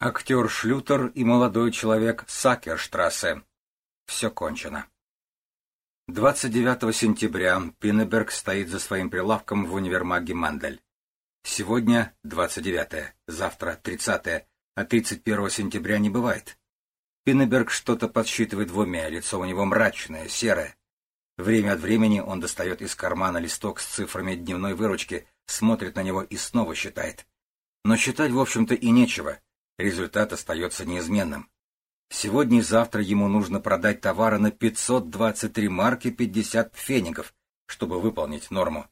Актер Шлютер и молодой человек Сакерштрассе. Все кончено. 29 сентября Пиннеберг стоит за своим прилавком в универмаге Мандель. Сегодня 29, завтра 30, а 31 сентября не бывает. Пиннеберг что-то подсчитывает в уме, лицо у него мрачное, серое. Время от времени он достает из кармана листок с цифрами дневной выручки, смотрит на него и снова считает. Но считать, в общем-то, и нечего. Результат остается неизменным. Сегодня и завтра ему нужно продать товары на 523 марки 50 пфенигов, чтобы выполнить норму.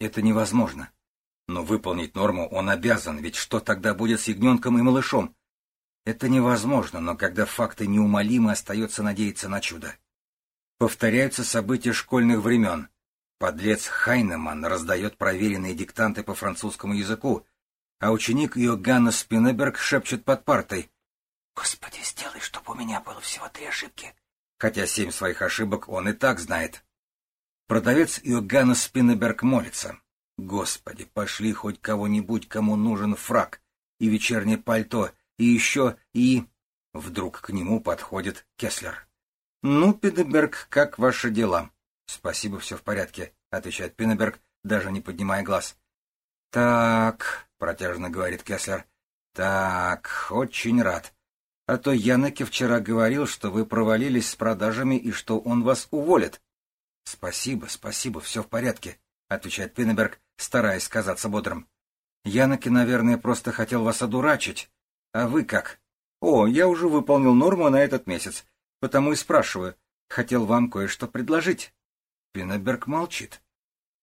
Это невозможно. Но выполнить норму он обязан, ведь что тогда будет с ягненком и малышом? Это невозможно, но когда факты неумолимы, остается надеяться на чудо. Повторяются события школьных времен. Подлец Хайнеман раздает проверенные диктанты по французскому языку, а ученик Йоганна Спиннеберг шепчет под партой. «Господи, сделай, чтобы у меня было всего три ошибки». Хотя семь своих ошибок он и так знает. Продавец Йоганна Спиннеберг молится. «Господи, пошли хоть кого-нибудь, кому нужен фраг, и вечернее пальто, и еще, и...» Вдруг к нему подходит Кеслер. «Ну, Пиннеберг, как ваши дела?» «Спасибо, все в порядке», — отвечает Пиннеберг, даже не поднимая глаз. «Так», — протяжно говорит Кеслер. «Так, очень рад. А то Янеке вчера говорил, что вы провалились с продажами и что он вас уволит». «Спасибо, спасибо, все в порядке», — отвечает Пиннеберг, стараясь казаться бодрым. «Янеке, наверное, просто хотел вас одурачить. А вы как?» «О, я уже выполнил норму на этот месяц, потому и спрашиваю. Хотел вам кое-что предложить». Пиннеберг молчит.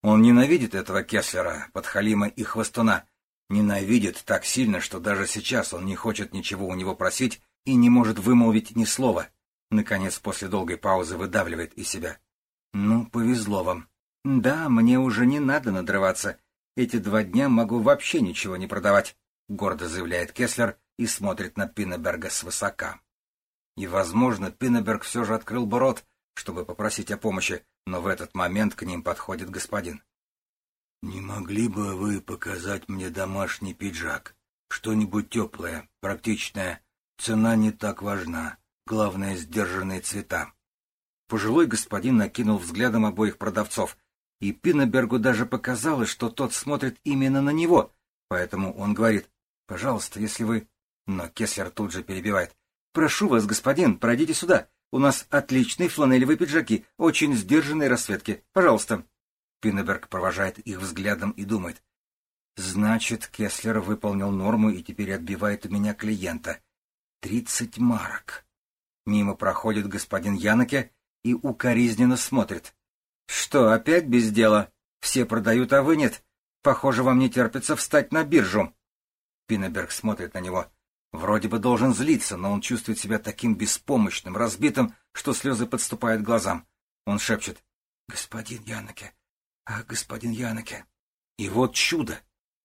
Он ненавидит этого Кеслера, подхалима и хвостуна, Ненавидит так сильно, что даже сейчас он не хочет ничего у него просить и не может вымолвить ни слова. Наконец, после долгой паузы выдавливает из себя. «Ну, повезло вам. Да, мне уже не надо надрываться. Эти два дня могу вообще ничего не продавать», — гордо заявляет Кеслер и смотрит на Пиннеберга свысока. И, возможно, Пиннеберг все же открыл бы рот, чтобы попросить о помощи, но в этот момент к ним подходит господин. «Не могли бы вы показать мне домашний пиджак? Что-нибудь теплое, практичное. Цена не так важна. Главное — сдержанные цвета». Пожилой господин накинул взглядом обоих продавцов, и Пиннебергу даже показалось, что тот смотрит именно на него, поэтому он говорит «Пожалуйста, если вы...» Но Кеслер тут же перебивает. «Прошу вас, господин, пройдите сюда. У нас отличные фланелевые пиджаки, очень сдержанные расцветки. Пожалуйста». Пиннеберг провожает их взглядом и думает. Значит, Кеслер выполнил норму и теперь отбивает у меня клиента. Тридцать марок. Мимо проходит господин Янке и укоризненно смотрит. Что, опять без дела? Все продают, а вы нет. Похоже, вам не терпится встать на биржу. Пиннеберг смотрит на него. Вроде бы должен злиться, но он чувствует себя таким беспомощным, разбитым, что слезы подступают к глазам. Он шепчет. — Господин Янке, а господин Янеке? И вот чудо!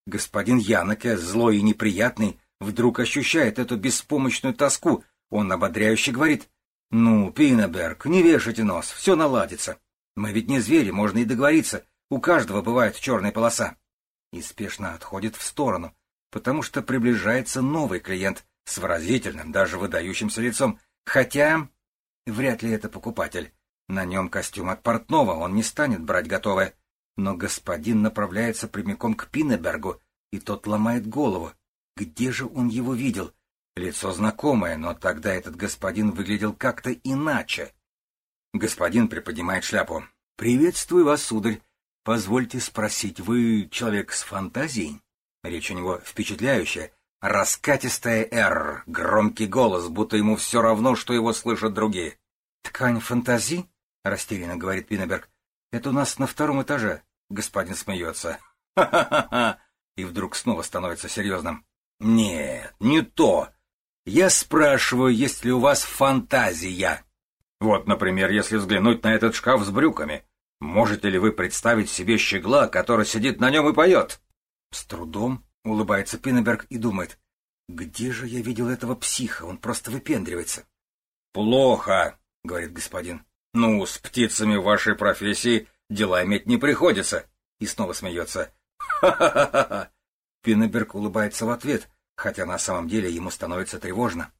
Господин Янеке, злой и неприятный, вдруг ощущает эту беспомощную тоску. Он ободряюще говорит. «Ну, Пинеберг, не вешайте нос, все наладится. Мы ведь не звери, можно и договориться. У каждого бывает черная полоса». И спешно отходит в сторону, потому что приближается новый клиент с выразительным, даже выдающимся лицом. Хотя вряд ли это покупатель. На нем костюм от портного, он не станет брать готовое. Но господин направляется прямиком к Пиннебергу, и тот ломает голову. Где же он его видел? Лицо знакомое, но тогда этот господин выглядел как-то иначе. Господин приподнимает шляпу. «Приветствую вас, сударь. Позвольте спросить, вы человек с фантазией?» Речь у него впечатляющая. Раскатистая «Р», громкий голос, будто ему все равно, что его слышат другие. «Ткань фантазии?» — растерянно говорит Пиннеберг. Это у нас на втором этаже. Господин смеется. Ха-ха-ха! И вдруг снова становится серьезным. Нет, не то. Я спрашиваю, есть ли у вас фантазия? Вот, например, если взглянуть на этот шкаф с брюками. Можете ли вы представить себе щегла, который сидит на нем и поет? С трудом улыбается Пиннеберг и думает. Где же я видел этого психа? Он просто выпендривается. Плохо, говорит господин. Ну, с птицами вашей профессии дела иметь не приходится. И снова смеется. Ха-ха-ха-ха. Пиннеберг улыбается в ответ, хотя на самом деле ему становится тревожно.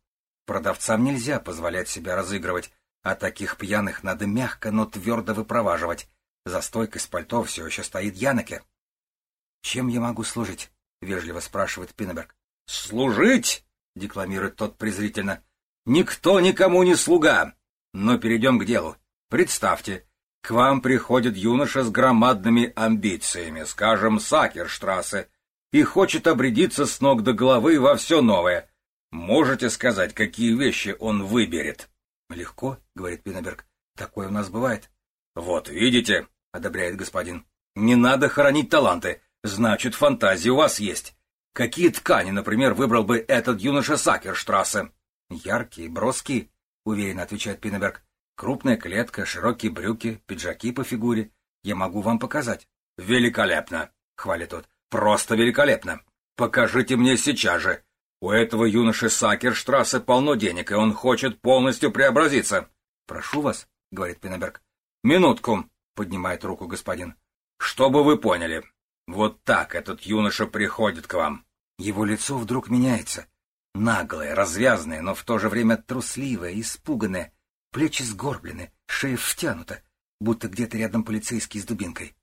Продавцам нельзя позволять себя разыгрывать, а таких пьяных надо мягко, но твердо выпроваживать. За стойкой с пальто все еще стоит Янеке. — Чем я могу служить? — вежливо спрашивает Пиннеберг. — Служить? — декламирует тот презрительно. — Никто никому не слуга. Но перейдем к делу. Представьте, к вам приходит юноша с громадными амбициями, скажем, Сакерштрассе, и хочет обрядиться с ног до головы во все новое. Можете сказать, какие вещи он выберет? — Легко, — говорит Пиннеберг. — Такое у нас бывает. — Вот видите, — одобряет господин. — Не надо хоронить таланты. Значит, фантазии у вас есть. Какие ткани, например, выбрал бы этот юноша Сакерштрассе? — Яркие, броские, — уверенно отвечает Пиннеберг. Крупная клетка, широкие брюки, пиджаки по фигуре. Я могу вам показать. — Великолепно! — хвалит тот. — Просто великолепно! Покажите мне сейчас же! У этого юноши Сакерштрассе полно денег, и он хочет полностью преобразиться. — Прошу вас, — говорит Пиннеберг. — Минутку, — поднимает руку господин. — Чтобы вы поняли, вот так этот юноша приходит к вам. Его лицо вдруг меняется. Наглое, развязное, но в то же время трусливое, испуганное. Плечи сгорблены, шея втянута, будто где-то рядом полицейский с дубинкой.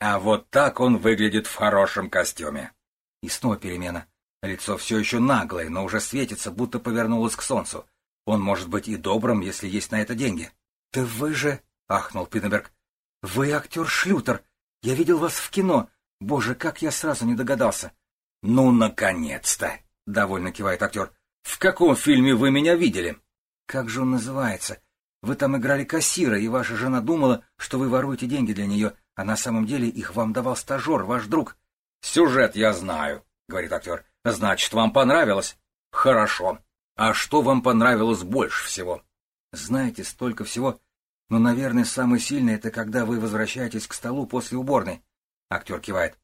А вот так он выглядит в хорошем костюме. И снова перемена. Лицо все еще наглое, но уже светится, будто повернулось к солнцу. Он может быть и добрым, если есть на это деньги. — Да вы же... — ахнул Пиннеберг. — Вы актер Шлютер. Я видел вас в кино. Боже, как я сразу не догадался. — Ну, наконец-то! — довольно кивает актер. — В каком фильме вы меня видели? — Как же он называется? Вы там играли кассира, и ваша жена думала, что вы воруете деньги для нее, а на самом деле их вам давал стажер, ваш друг. — Сюжет я знаю, — говорит актер. — Значит, вам понравилось? — Хорошо. А что вам понравилось больше всего? — Знаете, столько всего. Но, наверное, самое сильное — это когда вы возвращаетесь к столу после уборной. Актер кивает.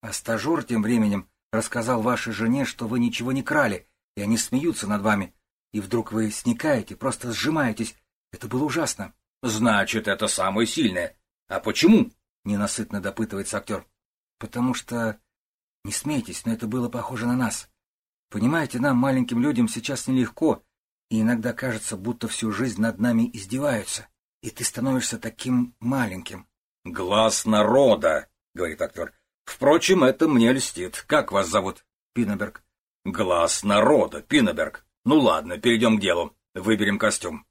А стажер тем временем рассказал вашей жене, что вы ничего не крали, и они смеются над вами. И вдруг вы сникаете, просто сжимаетесь, это было ужасно. — Значит, это самое сильное. А почему? — ненасытно допытывается актер. — Потому что... Не смейтесь, но это было похоже на нас. Понимаете, нам, маленьким людям, сейчас нелегко, и иногда кажется, будто всю жизнь над нами издеваются, и ты становишься таким маленьким. — Глаз народа, — говорит актер. — Впрочем, это мне льстит. Как вас зовут? — Пиннеберг. — Глаз народа, Пиннеберг. Ну ладно, перейдем к делу. Выберем костюм.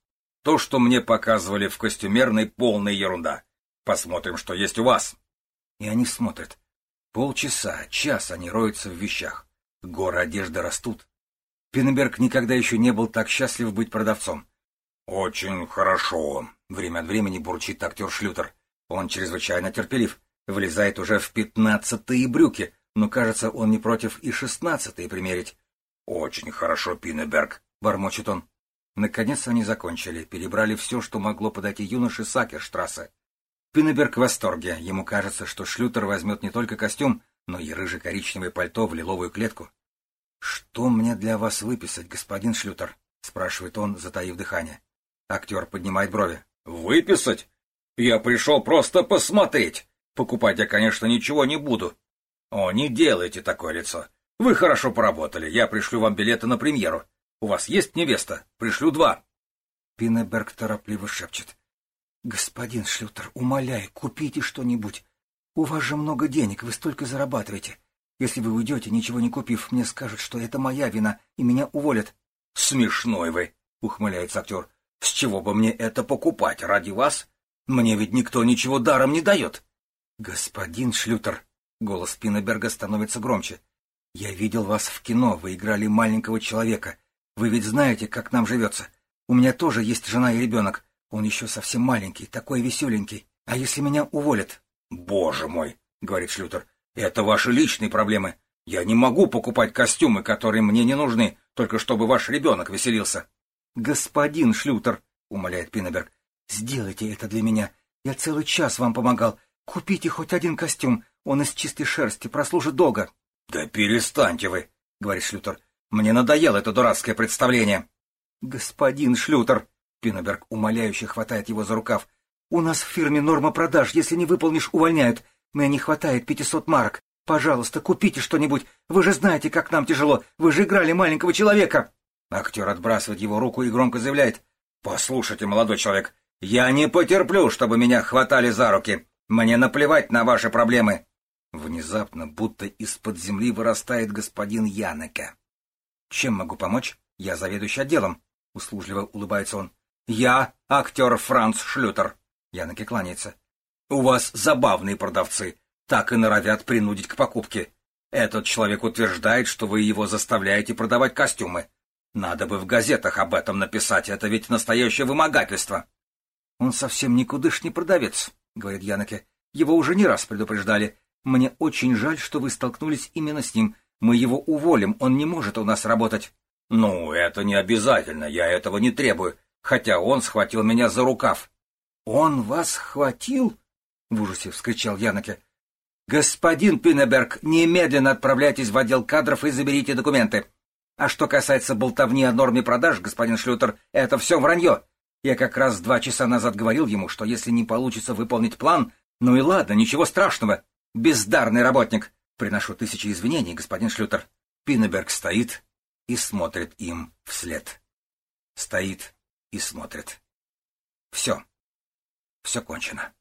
То, что мне показывали в костюмерной, полная ерунда. Посмотрим, что есть у вас. И они смотрят. Полчаса, час они роются в вещах. Горы одежды растут. Пиннеберг никогда еще не был так счастлив быть продавцом. «Очень хорошо», — время от времени бурчит актер Шлютер. Он чрезвычайно терпелив, влезает уже в пятнадцатые брюки, но, кажется, он не против и шестнадцатые примерить. «Очень хорошо, Пиннеберг», — бормочет он. Наконец они закончили, перебрали все, что могло подойти юноше Сакерштрассе. Пиннеберг в восторге. Ему кажется, что Шлютер возьмет не только костюм, но и рыже-коричневое пальто в лиловую клетку. — Что мне для вас выписать, господин Шлютер? — спрашивает он, затаив дыхание. Актер поднимает брови. — Выписать? Я пришел просто посмотреть. Покупать я, конечно, ничего не буду. О, не делайте такое лицо. Вы хорошо поработали. Я пришлю вам билеты на премьеру. У вас есть невеста? Пришлю два. Пиннеберг торопливо шепчет. — Господин Шлютер, умоляю, купите что-нибудь. У вас же много денег, вы столько зарабатываете. Если вы уйдете, ничего не купив, мне скажут, что это моя вина, и меня уволят. — Смешной вы, — ухмыляется актер. — С чего бы мне это покупать? Ради вас? Мне ведь никто ничего даром не дает. — Господин Шлютер, — голос Пиннеберга становится громче. — Я видел вас в кино, вы играли маленького человека. Вы ведь знаете, как нам живется. У меня тоже есть жена и ребенок. Он еще совсем маленький, такой веселенький. А если меня уволят? — Боже мой, — говорит Шлютер, — это ваши личные проблемы. Я не могу покупать костюмы, которые мне не нужны, только чтобы ваш ребенок веселился. — Господин Шлютер, — умоляет Пиннеберг, — сделайте это для меня. Я целый час вам помогал. Купите хоть один костюм. Он из чистой шерсти, прослужит долго. — Да перестаньте вы, — говорит Шлютер. Мне надоело это дурацкое представление. — Господин Шлютер, — Пиннеберг умоляюще хватает его за рукав, — у нас в фирме норма продаж. Если не выполнишь, увольняют. Мне не хватает пятисот марок. Пожалуйста, купите что-нибудь. Вы же знаете, как нам тяжело. Вы же играли маленького человека. Актер отбрасывает его руку и громко заявляет. «Послушайте, молодой человек, я не потерплю, чтобы меня хватали за руки. Мне наплевать на ваши проблемы». Внезапно, будто из-под земли вырастает господин Янека. «Чем могу помочь? Я заведующий отделом», — услужливо улыбается он. «Я актер Франц Шлютер», — Янеке кланяется. «У вас забавные продавцы, так и норовят принудить к покупке. Этот человек утверждает, что вы его заставляете продавать костюмы. Надо бы в газетах об этом написать, это ведь настоящее вымогательство. Он совсем никудышний продавец, говорит Янеке. Его уже не раз предупреждали. Мне очень жаль, что вы столкнулись именно с ним. Мы его уволим, он не может у нас работать. Ну, это не обязательно, я этого не требую, хотя он схватил меня за рукав. Он вас схватил? В ужасе вскричал Янеке. Господин Пинеберг, немедленно отправляйтесь в отдел кадров и заберите документы. А что касается болтовни о норме продаж, господин Шлютер, это все вранье. Я как раз два часа назад говорил ему, что если не получится выполнить план, ну и ладно, ничего страшного. Бездарный работник. Приношу тысячи извинений, господин Шлютер. Пинеберг стоит и смотрит им вслед. Стоит и смотрит. Все. Все кончено.